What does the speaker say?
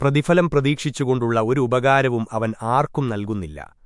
പ്രതിഫലം പ്രതീക്ഷിച്ചുകൊണ്ടുള്ള ഒരു ഉപകാരവും അവൻ ആർക്കും നൽകുന്നില്ല.